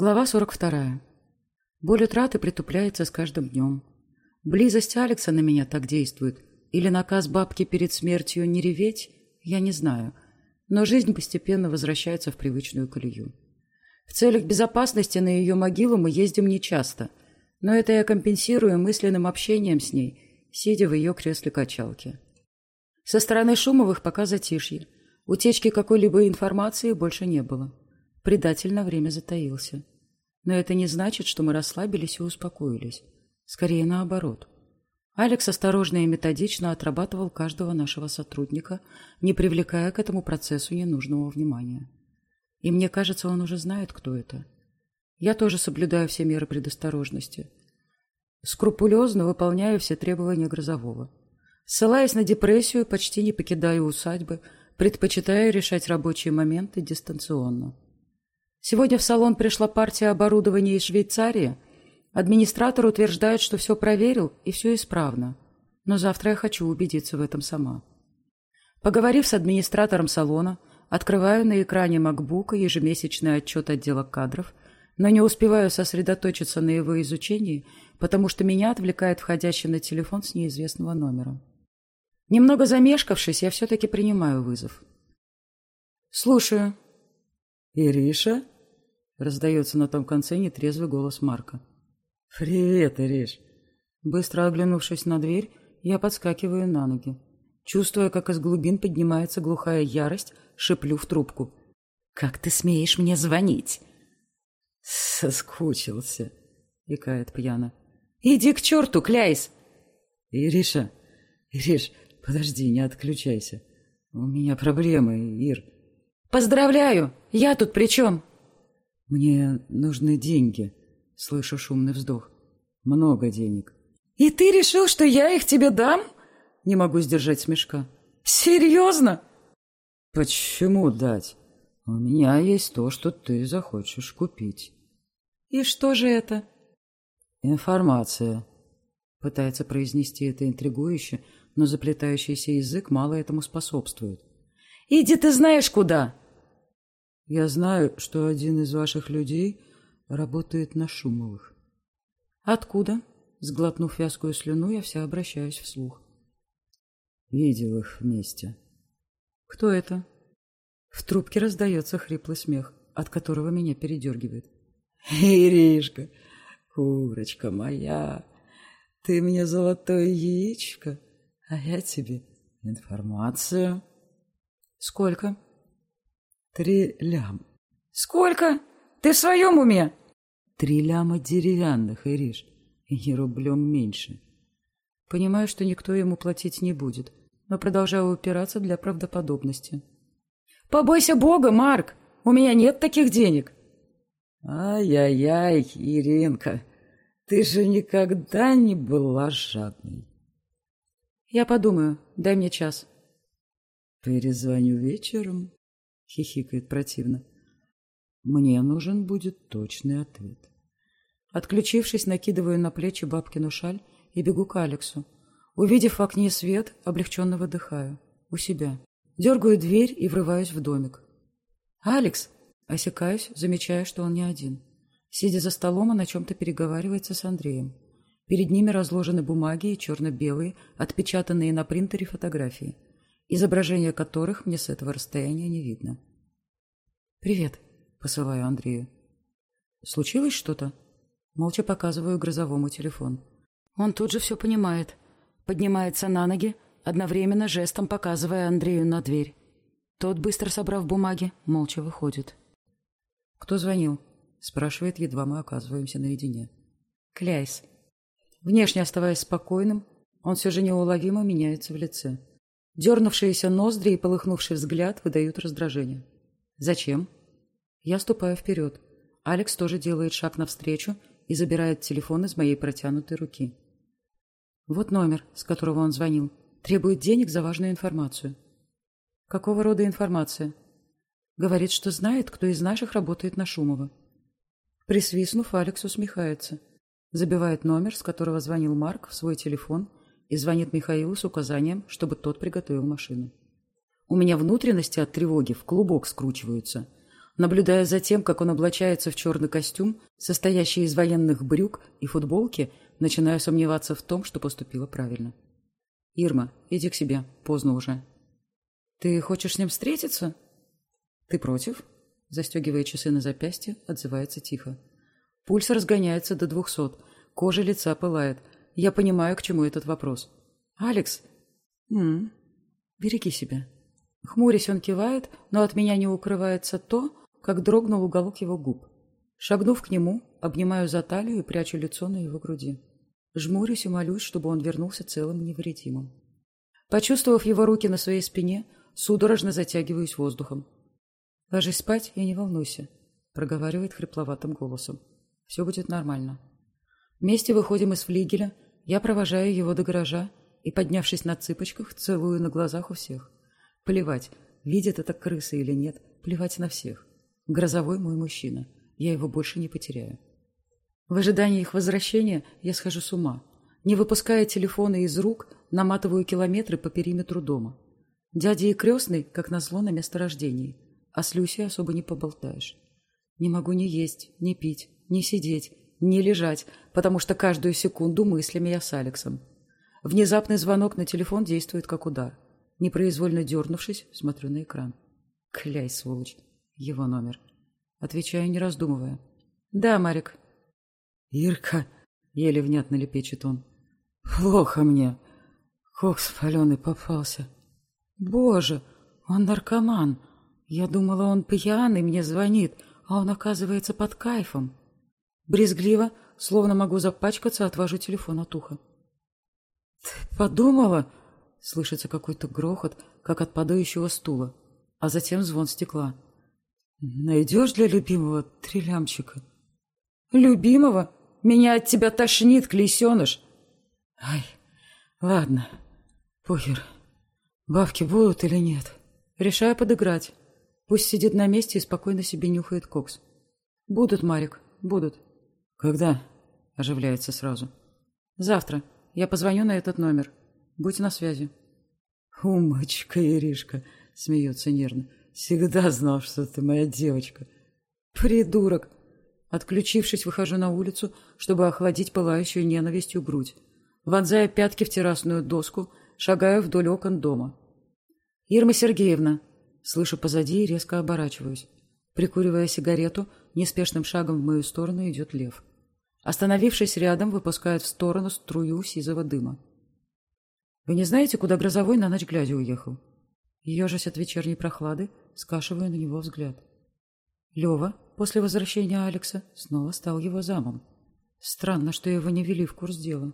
Глава 42. Боль утраты притупляется с каждым днем. Близость Алекса на меня так действует. Или наказ бабки перед смертью не реветь, я не знаю. Но жизнь постепенно возвращается в привычную колею. В целях безопасности на ее могилу мы ездим нечасто, но это я компенсирую мысленным общением с ней, сидя в ее кресле-качалке. Со стороны Шумовых пока затишье. Утечки какой-либо информации больше не было. Предатель на время затаился. Но это не значит, что мы расслабились и успокоились. Скорее наоборот. Алекс осторожно и методично отрабатывал каждого нашего сотрудника, не привлекая к этому процессу ненужного внимания. И мне кажется, он уже знает, кто это. Я тоже соблюдаю все меры предосторожности. Скрупулезно выполняю все требования грозового. Ссылаясь на депрессию, почти не покидаю усадьбы, предпочитая решать рабочие моменты дистанционно. Сегодня в салон пришла партия оборудования из Швейцарии. Администратор утверждает, что все проверил и все исправно. Но завтра я хочу убедиться в этом сама. Поговорив с администратором салона, открываю на экране макбука ежемесячный отчет отдела кадров, но не успеваю сосредоточиться на его изучении, потому что меня отвлекает входящий на телефон с неизвестного номера. Немного замешкавшись, я все-таки принимаю вызов. «Слушаю», «Ириша?» — раздается на том конце нетрезвый голос Марка. «Привет, Ириш!» Быстро оглянувшись на дверь, я подскакиваю на ноги. Чувствуя, как из глубин поднимается глухая ярость, шеплю в трубку. «Как ты смеешь мне звонить?» «Соскучился», — икает пьяно. «Иди к черту, Кляйс!» «Ириша! Ириш, подожди, не отключайся. У меня проблемы, Ир». «Поздравляю! Я тут при чем?» «Мне нужны деньги», — слышу шумный вздох. «Много денег». «И ты решил, что я их тебе дам?» Не могу сдержать смешка. «Серьезно?» «Почему дать? У меня есть то, что ты захочешь купить». «И что же это?» «Информация», — пытается произнести это интригующе, но заплетающийся язык мало этому способствует. «Иди ты знаешь куда!» Я знаю, что один из ваших людей работает на Шумовых. Откуда? Сглотнув вязкую слюну, я вся обращаюсь вслух. Видел их вместе. Кто это? В трубке раздается хриплый смех, от которого меня передергивает. Иришка, курочка моя, ты мне золотое яичко, а я тебе информацию. Сколько? Три лям. Сколько? Ты в своем уме? Три ляма деревянных, Ириш, и не рублем меньше. Понимаю, что никто ему платить не будет, но продолжаю упираться для правдоподобности. Побойся Бога, Марк! У меня нет таких денег. Ай-яй-яй, Иринка, ты же никогда не была жадной. Я подумаю, дай мне час. Перезвоню вечером. — хихикает противно. «Мне нужен будет точный ответ». Отключившись, накидываю на плечи бабкину шаль и бегу к Алексу. Увидев в окне свет, облегченно выдыхаю. У себя. Дергаю дверь и врываюсь в домик. «Алекс!» Осекаюсь, замечая, что он не один. Сидя за столом, он о чем-то переговаривается с Андреем. Перед ними разложены бумаги и черно-белые, отпечатанные на принтере фотографии изображения которых мне с этого расстояния не видно. «Привет», — посылаю Андрею. «Случилось что-то?» Молча показываю грозовому телефон. Он тут же все понимает. Поднимается на ноги, одновременно жестом показывая Андрею на дверь. Тот, быстро собрав бумаги, молча выходит. «Кто звонил?» — спрашивает, едва мы оказываемся наедине. «Кляйс». Внешне оставаясь спокойным, он все же неуловимо меняется в лице. Дернувшиеся ноздри и полыхнувший взгляд выдают раздражение. «Зачем?» Я ступаю вперед. Алекс тоже делает шаг навстречу и забирает телефон из моей протянутой руки. Вот номер, с которого он звонил. Требует денег за важную информацию. Какого рода информация? Говорит, что знает, кто из наших работает на Шумова. Присвистнув, Алекс усмехается. Забивает номер, с которого звонил Марк, в свой телефон и звонит Михаилу с указанием, чтобы тот приготовил машину. У меня внутренности от тревоги в клубок скручиваются, Наблюдая за тем, как он облачается в черный костюм, состоящий из военных брюк и футболки, начинаю сомневаться в том, что поступила правильно. «Ирма, иди к себе. Поздно уже». «Ты хочешь с ним встретиться?» «Ты против?» Застегивая часы на запястье, отзывается тихо. Пульс разгоняется до двухсот. Кожа лица пылает. Я понимаю, к чему этот вопрос. «Алекс?» «М -м, «Береги себя». Хмурясь, он кивает, но от меня не укрывается то, как дрогнул уголок его губ. Шагнув к нему, обнимаю за талию и прячу лицо на его груди. Жмурюсь и молюсь, чтобы он вернулся целым и невредимым. Почувствовав его руки на своей спине, судорожно затягиваюсь воздухом. «Ложись спать и не волнуйся», — проговаривает хрипловатым голосом. «Все будет нормально». Вместе выходим из флигеля, я провожаю его до гаража и, поднявшись на цыпочках, целую на глазах у всех. Плевать, видит это крыса или нет, плевать на всех. Грозовой мой мужчина, я его больше не потеряю. В ожидании их возвращения я схожу с ума. Не выпуская телефона из рук, наматываю километры по периметру дома. Дядя и крестный, как назло, на месторождении – а с Люсей особо не поболтаешь. Не могу ни есть, ни пить, ни сидеть, ни лежать, потому что каждую секунду мыслями я с Алексом. Внезапный звонок на телефон действует как удар. Непроизвольно дернувшись, смотрю на экран. Кляй, сволочь. Его номер. Отвечаю, не раздумывая. «Да, Марик». «Ирка», — еле внятно лепечет он. «Плохо мне. Кокс паленый попался. Боже, он наркоман. Я думала, он пьяный мне звонит, а он, оказывается, под кайфом. Брезгливо, словно могу запачкаться, отвожу телефон от уха. «Ты подумала?» — слышится какой-то грохот, как от падающего стула, а затем звон стекла. «Найдешь для любимого трилямчика?» «Любимого? Меня от тебя тошнит, клейсеныш!» «Ай, ладно, похер. Бабки будут или нет?» Решаю подыграть. Пусть сидит на месте и спокойно себе нюхает кокс. Будут, Марик, будут. Когда? Оживляется сразу. Завтра. Я позвоню на этот номер. Будь на связи. Умочка, Иришка, смеется нервно. Всегда знал, что ты моя девочка. Придурок. Отключившись, выхожу на улицу, чтобы охладить пылающую ненавистью грудь. Вонзая пятки в террасную доску, шагаю вдоль окон дома. «Ирма Сергеевна, Слышу позади и резко оборачиваюсь. Прикуривая сигарету, неспешным шагом в мою сторону идет лев. Остановившись рядом, выпускает в сторону струю сизого дыма. «Вы не знаете, куда Грозовой на ночь глядя уехал?» Ежась от вечерней прохлады, скашиваю на него взгляд. Лева, после возвращения Алекса, снова стал его замом. Странно, что его не вели в курс дела.